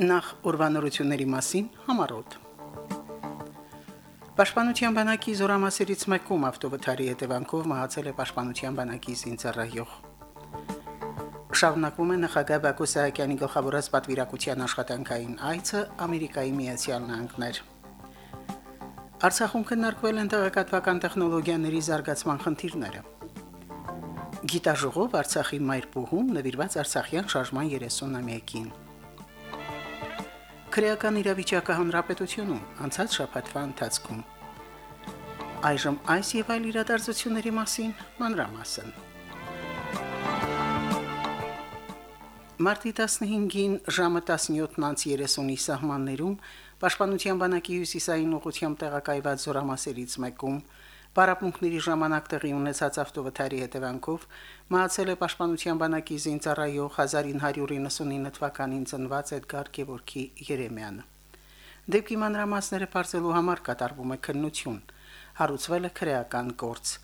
Նախ ուրվանորությունների մասին համարոտ։ Պաշտպանության բանակի զորամասերից մեկում ավտովթարի հետևանքով մահացել է Պաշտպանության բանակի զինծառայող։ Շարունակվում է նախագահ Բակո Սահակյանի գլխավորած պատվիրակության աշխատանքային այցը Ամերիկայի Միացյալ Նահանգներ։ Արցախում քննարկվել են տեղեկատվական տեխնոլոգիաների զարգացման խնդիրները։ Գիտաժողով Արցախի մայր բուհում նվիրված Արցախյան շարժման 30-ամյակին։ Քրեական իրավիճակը հանրապետությունում անցած շաբաթվա ընթացքում։ Այժմ այս եւ այլ իրադարձությունների մասին մանրամասն։ Մարտի 15-ին ժամը 17:30-ի սահմաններում Պաշտպանության բանակի հյուսիսային ուղությամբ տեղակայված զորամասերից մեկում Պարապմունքների ժամանակ տեղի ունեցած ավտովթարի հետևանքով մահացել է Պաշտպանության բանակի զինծառայող 1999 թվականին ծնված Էդգար Գևորգի Երեմյանը։ Դեպքի մանրամասները բարձելու համար կատարվում է քննություն։ Հարուցվել է քրեական գործ։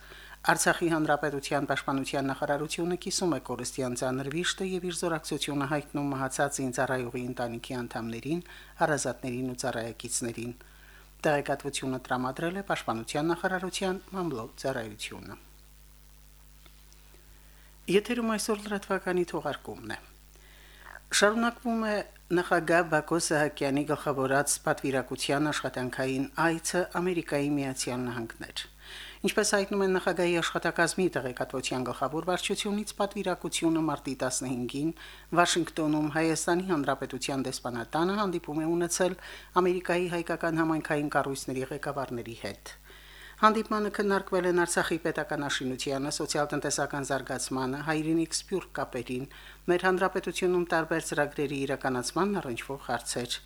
Արցախի հանրապետության պաշտպանության նախարարությունը կիսում է կորստյան ցաներ վիշտը եւ իր զորակցությունը հայտնում մահացած զինծառայողի ընտանիքի անդամներին, հարազատներին ու ծառայակիցներին տեղեկատվությունը տրամադրել է Պաշտպանության նախարարության մամլո ծառայությունը։ Եթերում այսօր լրատվականի թողարկումն է։ Շարունակվում է նախագահ Բակո Սահակյանի գլխավորած պատվիրակության աշխատանքային այցը Ամերիկայի Միացյալ Նահանգներ։ Ինչպես հայտնում են նախագահի աշխատակազմի տեղեկատվության գլխավոր վարչությունից պատվիրակությունը մարտի 15-ին Վաշինգտոնում Հայաստանի Հանրապետության դեսպանատանը հանդիպում է ունեցել Ամերիկայի հայկական համայնքային կառույցների ղեկավարների հետ։ Հանդիպմանը քննարկվել են Արցախի պետականաշինությանը, սոցիալ-տնտեսական զարգացմանը, հայրենիք սփյուռք կապերին, մեր հանրապետությունում տարբեր ծրագրերի իրականացման առնչվող հարցեր։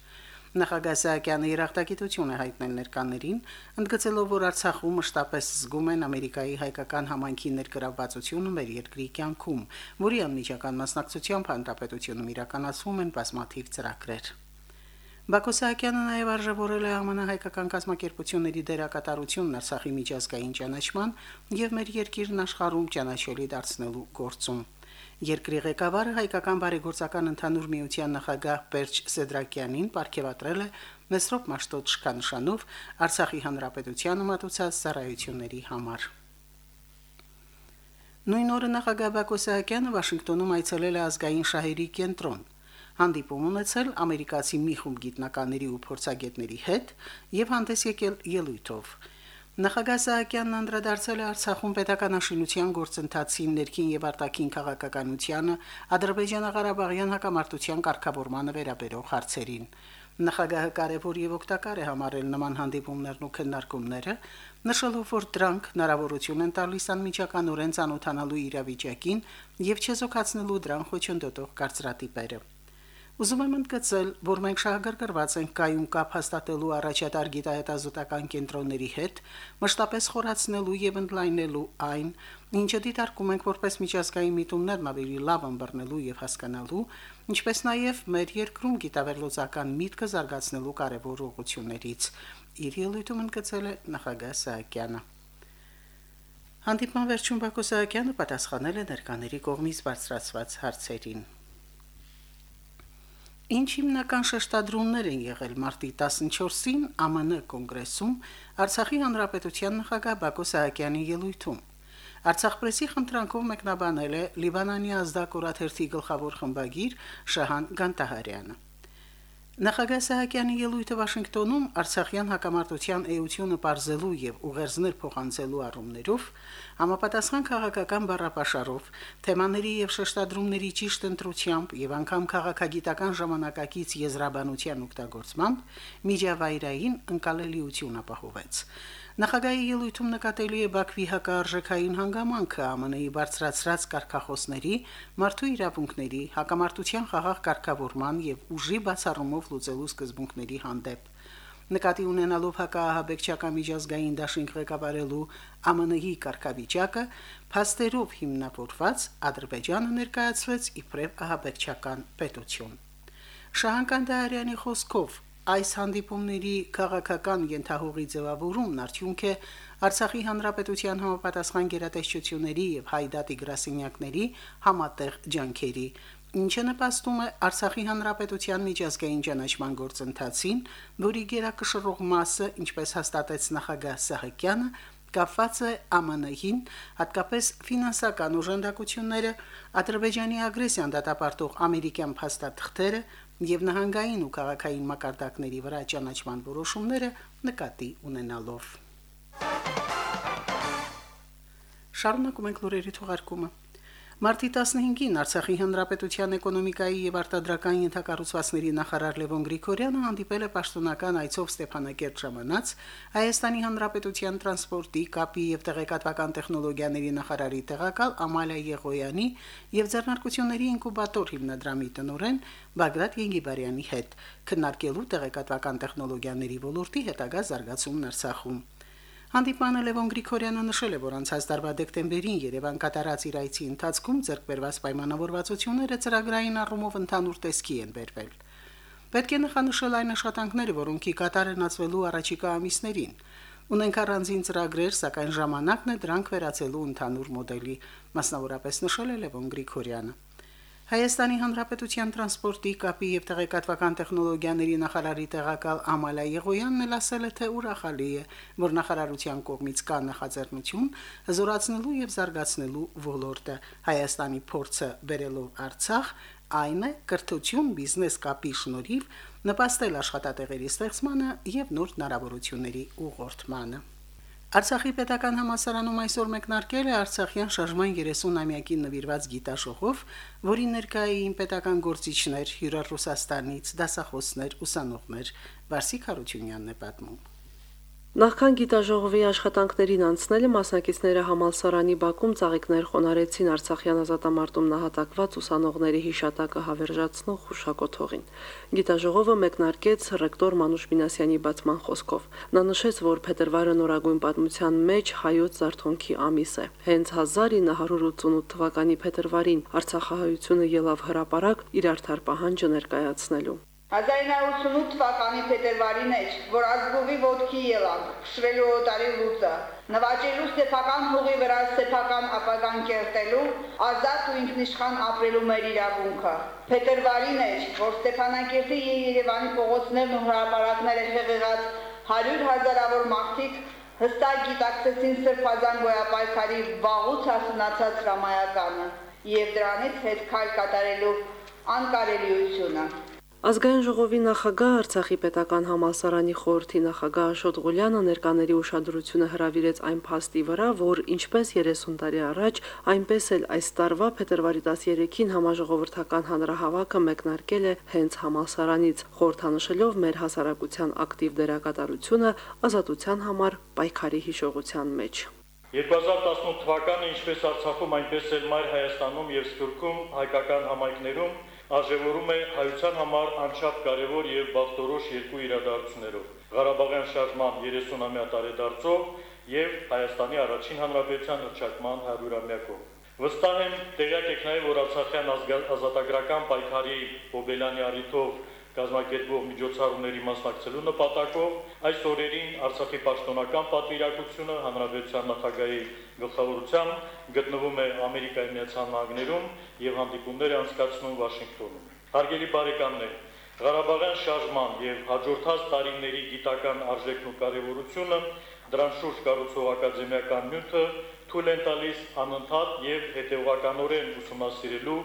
Նախագահ Սահակյանը երախտագիտություն է հայտնել ներկաներին, ընդգծելով, որ Արցախում մշտապես զգում են Ամերիկայի հայկական համայնքի ներգրավվածությունը մեր երկրի կյանքում, որի անմիջական մասնակցությամբ հանրապետությունում իրականացվում են բազմաթիվ ծրագրեր։ Բակո Սահակյանը նաև արժևորել է ԱՄՆ հայկական կազմակերպությունների դերակատարությունն Արցախի միջազգային ճանաչման եւ մեր երկիրն աշխարհում ճանաչելի դարձնելու գործում։ Երկրի ղեկավարը հայկական բարեգործական ընդհանուր միության նախագահ Պերճ Սեդրակյանին ապարգևատրել է Մեսրոպ Մաշտոտ նշանով Արցախի հանրապետության մատուցած ծառայությունների համար։ Նույն օրը նախագահ Բակո Սահակյանը Վաշինգտոնում այցելել է ազգային շահերի կենտրոն հանդիպում ունեցել ամերիկացի մի խումբ գիտնականների ու փորձագետների հետ եւ հանդես եկել ելույթով։ Նախագահ Սահակյանն անդրադարձել է Արցախում պետականաշինության գործընթացին ներքին եւ արտաքին քաղաքականությանը, Ադրբեջանա-Ղարաբաղյան հակամարտության կարգավորմանը վերաբերող հարցերին։ Նախագահը կարևոր եւ օգտակար է համարել նման հանդիպումներն ու քննարկումները, նշելով, որ դրանք հնարավորություն են տալիս անմիջականորեն ցանոթանալու իրավիճակին եւ չեզոքացնելու դրան խոչընդոտող կարծրատիպերը։ Ուզում եմ ընդգծել, որ մենք շահագրգռված ենք կայուն կապ հաստատելու առաջատար գիտահետազոտական կենտրոնների հետ, մշտապես խորացնելու եւ ընդլայնելու այն, ինչը դիտարկում ենք որպես միջազգային միտումներն ավելի լավ ըմբռնելու եւ հասկանալու, ինչպես նաեւ մեր երկրում գիտավերլուծական միտքը զարգացնելու կարևոր ուղղություններից։ Իր ելույթում ընդգծել է նախագահ Սահակյանը։ Հանդիպման վերջում Բակո Սահակյանը պատասխանել է ներկաների կողմից բարձրացված հարցերին։ Ինչ հիմնական շեշտադրումներ են եղել մարտի 14-ին ԱՄՆ կոնգրեսում Արցախի հանրապետության նախագահ Բակո Սահակյանի ելույթում։ Արցախ պրեսի խնդրանքով մեկնաբանել է Լիբանանի ազդակորաթերթի գլխավոր խմբագիր Շահան Գանտահարյանը։ Նախագահ Սահակյանի ելույթը Վաշինգտոնում Արցախյան հակամարտության էությունը բարձելու եւ ուղերձներ փոխանցելու առումներով համապատասխան քաղաքական բառապաշարով, թեմաների եւ շեշտադրումների ճիշտ ընտրությամբ եւ անգամ քաղաքագիտական ժամանակակից եզրաբանության օգտագործմամբ միջավայրային ընկալելիություն ապահովեց։ Նախագահի ելույթում նկատելի է Բաքվի հակարժեքային հանգամանքը ԱՄՆ-ի բարձրացրած կարգախոսների, մարդու իրավունքների, հակամարտության խաղաղ կարգավորման եւ ուժի բացառումով լուծելու սկզբունքների հանդեպ նկատի ունենալով հակահաբեկչական միջազգային դաշինք ղեկավարելու ԱՄՆ-ի կարգավիճակը, փաստերով հիմնավորված Ադրբեջանը ներկայացրեց իբրև ահաբեկչական պետություն։ Շահանկան Դարյանի խոսքով այս հանդիպումների քաղաքական ենթահողի ձևավորումն արդյունք է Արցախի հանրապետության համապատասխան գերատեսչությունների եւ հայդատի գրասենյակների համատեղ ջանքերի, ինչը նպաստում է Արցախի հանրապետության միջազգային ճանաչման գործընթացին, որի գերակշռող մասը, ինչպես հաստատեց նախագահ Սահակյանը, կապված է ԱՄՆ-ին, հատկապես ֆինանսական օժանդակությունները, Ադրբեջանի ագրեսիան դատապարտող ամերիկյան փաստաթղթերը եւ նահանգային ու քաղաքային մակարդակների վրա ճանաչման որոշումները նկատի ունենալով։ Շարունակում ենք լուրերի թողարկումը։ Մարտի 15-ին Արցախի հանրապետության էկոնոմիկայի եւ արտադրական ենթակառուցվածքների նախարար Լևոն Գրիգորյանը հանդիպել է պաշտոնական այցով Ստեփանակերտ ժամանած Հայաստանի հանրապետության տրանսպորտի, կապի եւ տեղեկատվական տեխնոլոգիաների նախարարի տեղակալ Ամալիա Եղոյանի եւ ձեռնարկությունների ինկուբատոր հիմնադրամի տնօրեն Բագրատ Եղիբարյանի հետ քննարկելու տեղեկատվական տեխնոլոգիաների ոլորտի հետագա զարգացումն Արցախում։ Հանդիպանը Լևոն Գրիգորյանը նշել է, որ անցած տարվա դեկտեմբերին Երևան կատարած իր այցի ընթացքում ձեռք բերված պայմանավորվածությունները ծրագրային առումով ընդհանուր տեսքի են բերվել։ Պետք է նախանշել այն աշխատանքները, որոնքի կատարենացվելու առաջիկա ամիսներին։ Ունենք առանձին ծրագրեր, սակայն ժամանակն է դրանք վերացելու ընդհանուր մոդելի, մասնավորապես նշել է Լևոն Գրիգորյանը։ Հայաստանի Հանրապետության տրանսպորտի, կապի եւ տեղեկատվական տեխնոլոգիաների նախարարի տեղակալ Ամալա Եղոյանն էլ ասել է, թե ուրախալի է, որ նախարարության կողմից կա նախաձեռնություն հզորացնելու եւ զարգացնելու ոլորտը։ Հայաստանի փորձը բերելով Արցախ այն է կրթություն բիզնես կապի շնորհիվ նպաստել աշխատատեղերի ստեղծմանը եւ նոր հնարավորությունների ուղղորդմանը։ Արցախի պետական համալսարանում այսօր մեկնարկել է Արցախյան շարժման 30-ամյակին նվիրված գիտաշողով, որի ներկայային պետական գործիչներ, հյուրեր Ռուսաստանից, դասախոսներ, ուսանողներ, Վարսիկ Հարությունյանն է պատմում։ Նախքան գիտաժողովի աշխատանքներին անցնելը մասնակիցները համալսարանի Բաքում ծաղիկներ խոնարեցին Արցախյան ազատամարտում նահատակված ուսանողների հիշատակը հավերժացնող խուշակոթողին։ Գիտաժողովը մեկնարկեց ռեկտոր Մանուշ Մինասյանի բացման խոսքով։ Նա նշեց, որ փետրվարը նորագույն պատմության մեջ հայոց զարթոնքի ամիս է։ Հենց 1988 թվականի փետրվարին Արցախահայությունը ելավ հրապարակ իր արդար պահանջը ներկայացնելու։ 1988 թվականի փետրվարին էր, որ ազգովի ոտքի ելանք, քշվելու օտարի լուծը, նվաճելու սեփական հողի վրա սեփական ապագան կերտելու, ազատ ու ինքնիշխան ապրելու մեր իրավունքը։ Փետրվարին էր, որ Ստեփանակերտի Երևանի փողոցներն ու հրապարակները հեղեղած 100 հազարավոր մարդիկ հստակ գիտակցեցին Սրբազան գոյապայքարի վաղուց հասունացած հրամայականը եւ դրանից հետ քայլ կատարելու անկարելիությունը։ Ազգային ժողովի նախագահ Արցախի պետական համալսարանի խորհրդի նախագահ Աշոտ Ղուլյանը ներկաների ուշադրությունը հրավիրեց այն փաստի վրա, որ ինչպես 30 տարի առաջ, այնպես էլ այս տարվա փետրվարի 13-ին համաժողովրդական հանրահավաքը մեկնարկել է հենց համալսարանից, խորհրդանշելով մեր հասարակության ակտիվ դերակատարությունը ազատության համար պայքարի հիշողության մեջ։ 2018 թվականը ինչպես Արցախում, այնպես էլ Մայր Հայաստանում եւ Սփյուռքում հայկական համայնքներում արժևորում է հայության համար անչափ կարևոր եւ բախտորոշ երկու իրադարձություններով՝ Ղարաբաղյան շարժման 30-ամյա տարեդարձով եւ Հայաստանի առաջին հանրապետության հռչակման 100-ամյակով։ Վստահ եմ, տեղյակ եք նաեւ, որ Արցախյան ազատագրական պայքարի Բոբելյանի առիթով կազմակերպվող միջոցառումների մասնակցելու նպատակով այս օրերին Արցախի պաշտոնական պատվիրակությունը հանրապետության նախագահի գլխավորությամբ գտնվում է Ամերիկայի Միացյալ Նահանգներում եւ հանդիպումներ է անցկացնում Վաշինգտոնում։ Հարգելի բարեկամներ, Ղարաբաղյան շարժման եւ հաջորդած տարիների գիտական արժեքն ու կարեւորությունը դրան շուրջ կառուցող ակադեմիական նյութը թույլ են տալիս անընդհատ եւ հետեւականորեն ուսումնասիրելու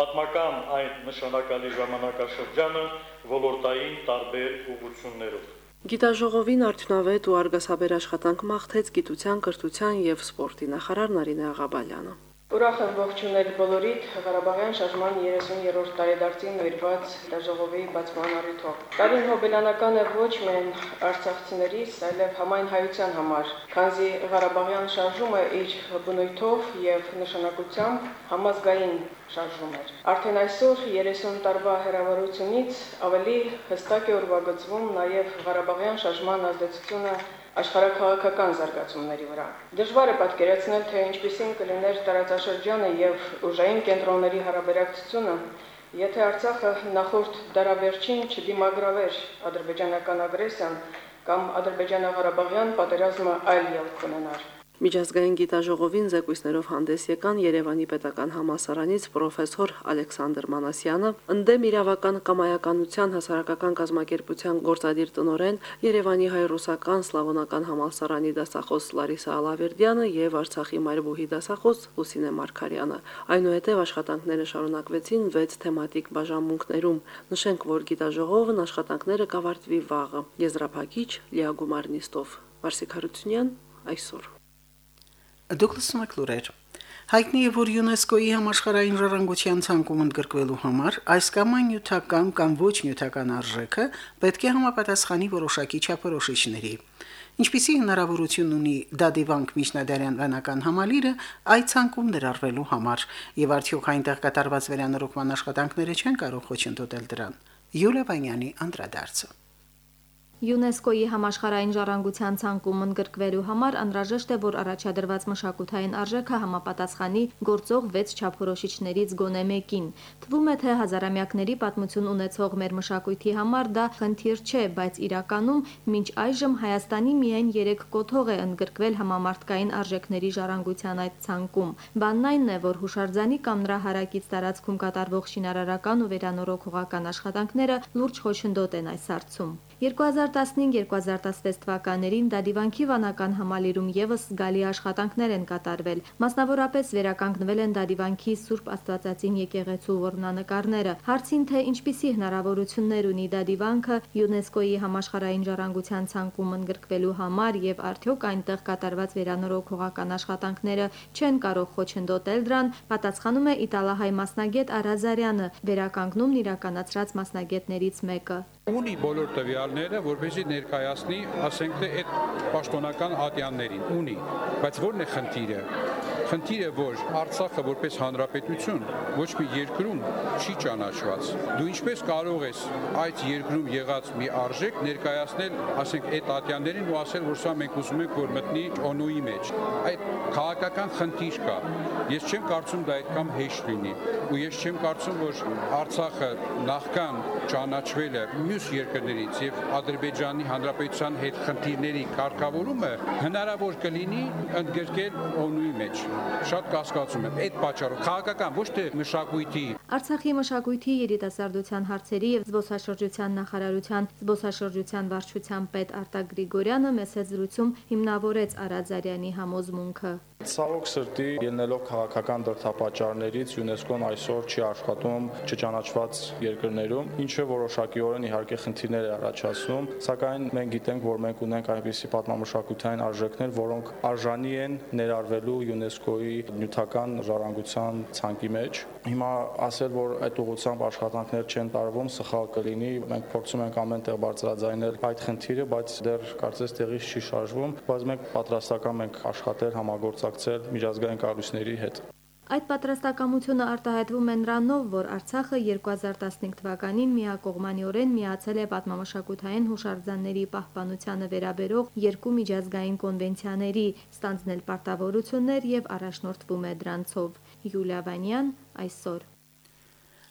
պատմական այն նշանակալի ժամանակաշրջանը ոլորտային տարբեր ուղղություններով։ Գիտաժողովին արդյունավետ ու արգասաբեր աշխատանք մաղթեց գիտության, կրթության եւ սպորտի նախարար Նարինե Աղաբալյանը։ Ուրախ եմ ողջունել բոլորիդ Ղարաբաղյան շարժման 30-րդ տարեդարձին նվիրված դաժողովի բացման առիթով։ Տարին հոբելյանական է ոչ միայն արցախցիներիս, այլև համայն հայության համար, քանզի Ղարաբաղյան շարժումը իր բնույթով եւ նշանակությամբ համազգային շարժում էր։ Արդեն այսօր 30 տարվա հերավարությունից ավելի հստակ է ուրվագծվում նաև Ղարաբաղյան շարժման ազդեցությունը աշխարհակաղակական զարգացումների վրա։ Դժվար է պատկերացնել, թե ինչպիսին կլիներ տարածաշրջանը եւ ուժային կենտրոնների հարաբերակցությունը, եթե Արցախը նախորդ դարավերջին չդիմագրավեր ադրբեջանական ագրեսիան կամ ադրբեջանա-ղարաբաղյան պատերազմը այլ ելք ունենար։ Միջազգային գիտաժողովին զեկույցներով հանդես եկան Երևանի Պետական համալսարանից պրոֆեսոր Ալեքսանդր Մանասյանը, ընդդեմ իրավական կամայականության հասարակական կազմակերպության գործադիր տնօրեն Երևանի հայ-ռուսական սլավոնական համալսարանի դասախոս Լարիսա Ալավերդյանը եւ Արցախի Մարբուհի դասախոս Լուսինե Մարկարյանը։ Այնուհետև աշխատանքները շարունակվեցին 6 թեմատիկ բաժանմունքներում։ Նշենք, որ գիտաժողովն աշխատանքները կավարտվի վաղը։ Եզրափակիչ Լիա Գումարնիստով Վարսիկ Հարությունյան այսօր Դուկլաս Մակլուրեր Հայտնի է, որ ՅՈՒՆԵՍԿՕ-ի համաշխարհային ժառանգության ցանկում ընդգրկվելու համար այս կամ այն նյութական կամ ոչ նյութական արժեքը պետք է համապատասխանի որոշակի չափորոշիչների։ Ինչպիսի հնարավորություն ունի Դադիվանք միջնադարյան վանական համալիրը այդ ցանկում ներառվելու համար, եւ արդյոք այնտեղ կատարված վերանորոգման աշխատանքները չեն կարող խոչընդոտել դրան։ Յուլիա Վանյանի անդրադարձը ՅՈՒՆԵՍԿՕ-ի համաշխարհային ժառանգության ցանկում ընդգրկվելու համար անհրաժեշտ է, որ առաջադրված մշակութային արժեքը համապատասխանի գործող 6 չափորոշիչներից գոնե մեկին։ Թվում է, թե հազարամյակների պատմություն ունեցող մեր մշակույթի համար դա խնդիր չէ, բայց իրականում մինչ այժմ Հայաստանի միայն 3 կոթող է ընդգրկվել համամարտկային արժեքների ժառանգության այդ ցանկում։ Բանն այն է, որ հուշարձանի կամ նրա հարակից տարածքում կատարվող շինարարական ու վերանորոգողական աշխատանքները լուրջ խոչընդոտ են այս հարցում։ 2015-2016 թվականներին Դադիվանքի վանական համալիրում եւս զգալի աշխատանքներ են կատարվել։ Մասնավորապես վերականգնվել են Դադիվանքի Սուրբ Աստվածածին եկեղեցու որմնանկարները։ Հարցին թե ինչպիսի հնարավորություններ ունի Դադիվանքը ՅՈՒՆԵՍԿՕ-ի համաշխարհային ժառանգության ցանկում ընդգրկվելու համար եւ արդյոք այնտեղ կատարված վերանորոգողական աշխատանքները չեն կարող խոչընդոտել դրան, պատասխանում է իտալահայ մասնագետ Արազարյանը, վերականգնումն իրականացրած մասնագետներից մեկը ունի բոլոր տվյալները, որպեսզի ներկայացնի, ասենք թե այդ պաշտոնական ատյաններին, ունի, բայց ո՞րն է խնդիրը? Խնդիրը որ Արցախը որպես հանրապետություն ոչ մի երկրում չի ճանաչված։ Դու ինչպես կարող ես այդ երկրում եղած մի արժեք ներկայացնել, ասենք այդ ատյաններին ու ասել, որ սա մենք ուզում ենք որ մտնի օնոյի մեջ։ Այդ քաղաքական խնդիր կա։ Ես չեմ կարծում դա այդքան հեշտ լինի։ Ու ես չեմ կարծում, որ Արցախը նախքան ճանաչվելը մյուս երկրներից եւ Ադրբեջանի հանրապետության հետ խնդիրների կարգավորումը հնարավոր կլինի ընդգրկել օնուի մեջ շատ կասկածում եմ այդ պատճառով քաղաքական ոչ թե մշակույթի Արցախի մշակույթի երիտասարդության հարցերի եւ զբոսաշրջության նախարարության զբոսաշրջության վարչության պետ Արտակ Գրիգորյանը մեծ զրույցում հիմնավորեց Արաձարյանի համոզմունքը Ցավոք սրտի ելնելով քաղաքական դրդապատճառներից ՅՈՒՆԵՍԿՕ-ն այսօր չի աշխատում չճանաչված երկրներում, ինչը որոշակիորեն իհարկե խնդիրներ է առաջացնում, սակայն մենք գիտենք, որ մենք ունենք այնպիսի պատմամշակութային արժեքներ, որոնք արժանի են ներառվելու ՅՈՒՆԵՍԿՕ-ի նյութական ժառանգության ցանկի մեջ։ Հիմա ասել, որ այդ ուղղությամբ աշխատանքներ չեն տարվում, սխալ կլինի։ Մենք փորձում ենք ամենտեղ բարձրաձայնել այդ խնդիրը, բայց դեռ կարծես տեղից չի շարժվում, բայց մենք պատրաստական ենք աշխատել համագործակցել կապակցել միջազգային կառույցների հետ։ Այդ պատրաստակամությունը արտահայտվում է նրանով, որ Արցախը 2015 թվականին միակողմանիորեն միացել է պատմամշակութային հուշարձանների պահպանությանը վերաբերող երկու միջազգային կոնվենցիաների, ստանձնել պարտավորություններ եւ առաջնորդվում է դրանցով։ Յուլիա Վանյան այսօր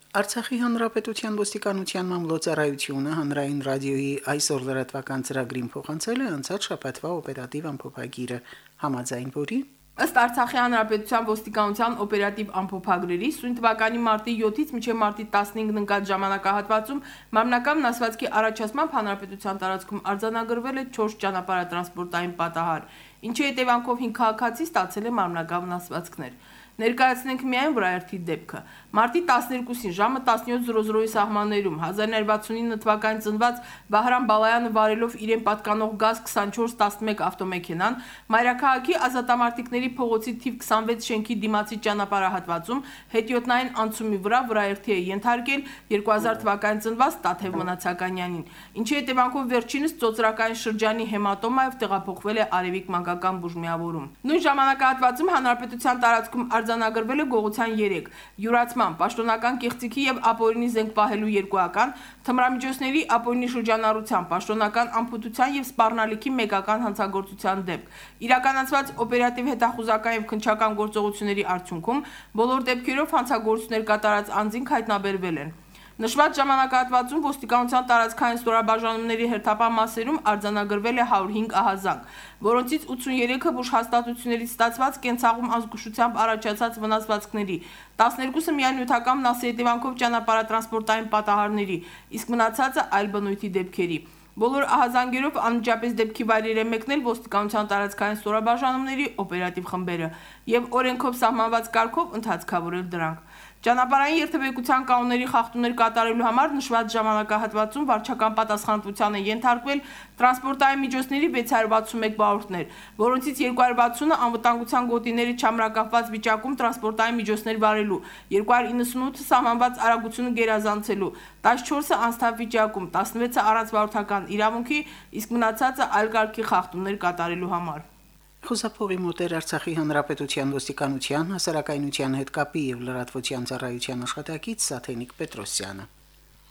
Արցախի հանրապետության ոստիկանության մամլոցարայությունը հանրային ռադիոյի այսօր լրատվական ծրագրին փոխանցել է անցած շաբաթվա օպերատիվ ամփոփագիրը, համաձայն որի Ըստ Արցախի հանրապետության ոստիկանության օպերատիվ ամփոփագրերի սույն թվականի մարտի 7-ից մինչև մարտի 15-ն ընկած ժամանակահատվածում մամնական վնասվածքի առաջացմամբ հանրապետության տարածքում արձանագրվել է 4 ճանապարհատրանսպորտային պատահար, ինչի հետևանքով 5 քաղաքացի ստացել է մամնական վնասվածքներ։ Ներկայացնենք միայն վրայերթի դեպքը։ Մարտի 12-ին ժամը 17:00-ի սահմաններում 1969 թվականին ծնված Վահրամ Բալայանը վարելով իրեն պատկանող գազ 2411 ավտոմեքենան Մայրաքաղաքի ազատամարտիկների փողոցի թիվ 26 շենքի դիմացի ճանապարհահատվածում հետիոտնային անցումի վրա վրայերթի է ենթարկել 2000 թվականին ծնված Տաթև Մնացականյանին, ինչի հետևանքով վերջինս ծոծրակային շրջանի հեմատոմայով տեղափոխվել է Արևիկ մանկական բուժմիավորում։ Նույն ժամանակահատվածում հանրապետության տարածքում արձանագրվել է գողության 3 յուրացման, պաշտոնական կեղծիքի եւ ապօրինի զենք պահելու երկուական, թմրամիջոցների ապօրինի շրջանառության, պաշտոնական ամփոփության եւ սպառնալիքի մեկական հանցագործության դեպք։ Իրականացված օպերատիվ հետախուզական եւ քնչական գործողությունների արդյունքում բոլոր դեպքերով հանցագործություններ կատարած անձինք հայտնաբերվել են։ Նշված ժամանակահատվածում ոստիկանության տարածքային ստորաբաժանումների հերթապահ մասերում արձանագրվել է 105 ահազանգ, որոնցից 83-ը բուժ հաստատություններից ստացված կենցաղում ազգուշությամբ առաջացած վնասվածքների, 12-ը միանյութական վնասետևանքով ճանապարհատրանսպորտային պատահարների, իսկ մնացածը այլ բնույթի դեպքերի։ Բոլոր ահազանգերով անմիջապես դեպքի վայրեր է մեկնել ոստիկանության տարածքային ստորաբաժանումների օպերատիվ խմբերը եւ օրենքով սահմանված կարգով ընդհանցքավորել դրանք։ Ճանապարհային երթևեկության կանոնների խախտումներ կատարելու համար նշված ժամանակահատվածում վարչական պատասխանատվության է ենթարկվել տրանսպորտային միջոցների 661 բաղորդներ, որոնցից 260-ը անվտանգության գոտիների չամրակապված վիճակում տրանսպորտային միջոցներ վարելու, 298-ը սահմանված արագությունը գերազանցելու, 14-ը անստավ վիճակում, 16-ը առանց վարորդական իրավունքի, իսկ մնացածը այլ կարգի խախտումներ կատարելու համար։ Խուսափողի մոտեր Արցախի հանրապետության ոստիկանության հասարակայնության հետ կապի եւ լրատվության ծառայության աշխատակից Սաթենիկ Պետրոսյանը։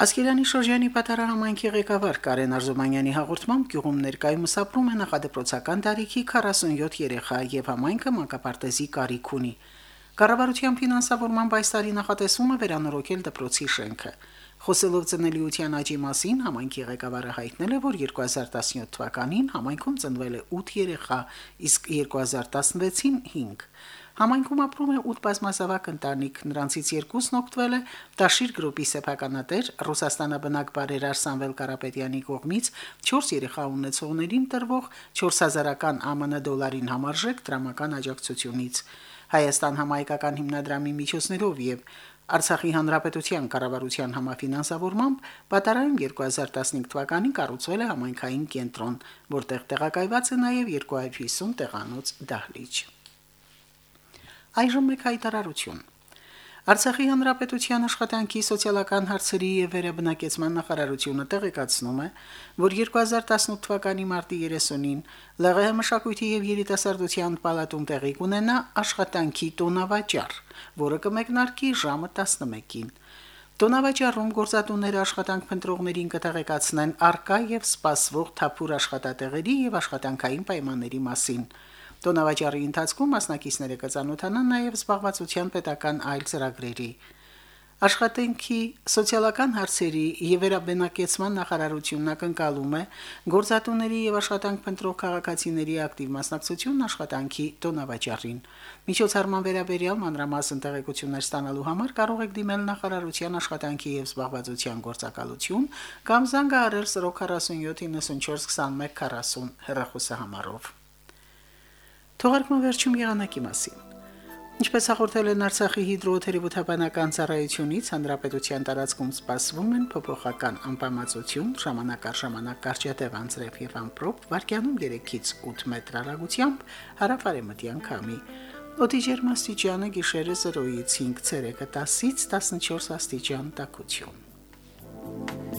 Ասկերանի շրջանի պատարահամայնքի ղեկավար Կարեն Արզումանյանի հաղորդմամբ գյուղում ներկայումս ապրում է նախադպրոցական տարիքի 47 երեխա եւ համայնքը մանկապարտեզի կարիք ունի։ Կառավարության ֆինանսավորման այս տարի նախատեսվում է վերանորոգել դպրոցի շենքը։ Խոսելով ծնելիության աճի մասին համայնքի ղեկավարը հայտնել է, որ 2017 թվականին համայնքում ծնվել է 8 երեխա, իսկ 2016-ին 5։ Համայնքում ապրում է 8 բազմազավակ ընտանիք, նրանցից երկուսն օգտվել է Տաշիր գրուպի սեփականատեր Ռուսաստանաբնակ բարերար Սամվել Կարապետյանի կողմից 4 երեխա ունեցողներին տրվող 4000-ական ԱՄՆ դոլարին համարժեք դրամական աջակցությունից։ Հայաստան համայնքական հիմնադրամի միջոցներով եւ Արցախի հանրապետության կառավարության համաֆինանսավորմամբ Պատարայում 2015 թվականին կառուցվել է համայնքային կենտրոն, որտեղ տեղակայված է նաև 250 տեղանոց դահլիճ։ Այժմ մեկ հայտարարություն։ Արցախի հանրապետության աշխատանքի սոցիալական հարցերի եւ վերաբնակեցման նախարարությունը տեղեկացնում է, որ 2018 թվականի մարտի 30-ին ԼՂՀ մշակույթի եւ երիտասարդության պալատում տեղի կունենա աշխատանքի տոնավաճառ, որը կմեկնարկի ժամը 11-ին։ Տոնավաճառում գործատուները աշխատանք փնտրողներին կտեղեկացնեն արկա եւ սպասվող թափուր աշխատատեղերի եւ աշխատանքային պայմանների մասին։ Տոնավաճառի ընթացքում մասնակիցները կցանոթանան նաև զբաղվածության պետական այլ ծրագրերի։ Աշխատանքի սոցիալական հարցերի եւ վերաբնակեցման նախարարությունն ակնկալում է գործատուների եւ աշխատանք փնտրող քաղաքացիների ակտիվ մասնակցությունն աշխատանքի տոնավաճառին։ Միջոցառման վերաբերյալ մանրամասն տեղեկություններ ստանալու համար կարող եք դիմել նախարարության աշխատանքի եւ զբաղվածության գործակալություն կամ զանգահարել 047 94 21 40 հեռախոսահամարով։ Թողարկման վերջում եղանակի մասին։ Ինչպես հաղորդել են Արցախի հիդրոթերապևտաբանական ծառայությունից, հանրապետության տարածքում սպասվում են փոփոխական անբավարարություն, ժամանակ առ ժամանակ կարճատև անձրև եւ ամպրոպ, վարկյանում 3-ից 8 մետր հեռագությամբ հարավարեմտյան քամի։ Օդի ջերմաստիճանը գիշերը 0-ից 5 ցելսիուսը 10-ից 14 աստիճան տաքություն։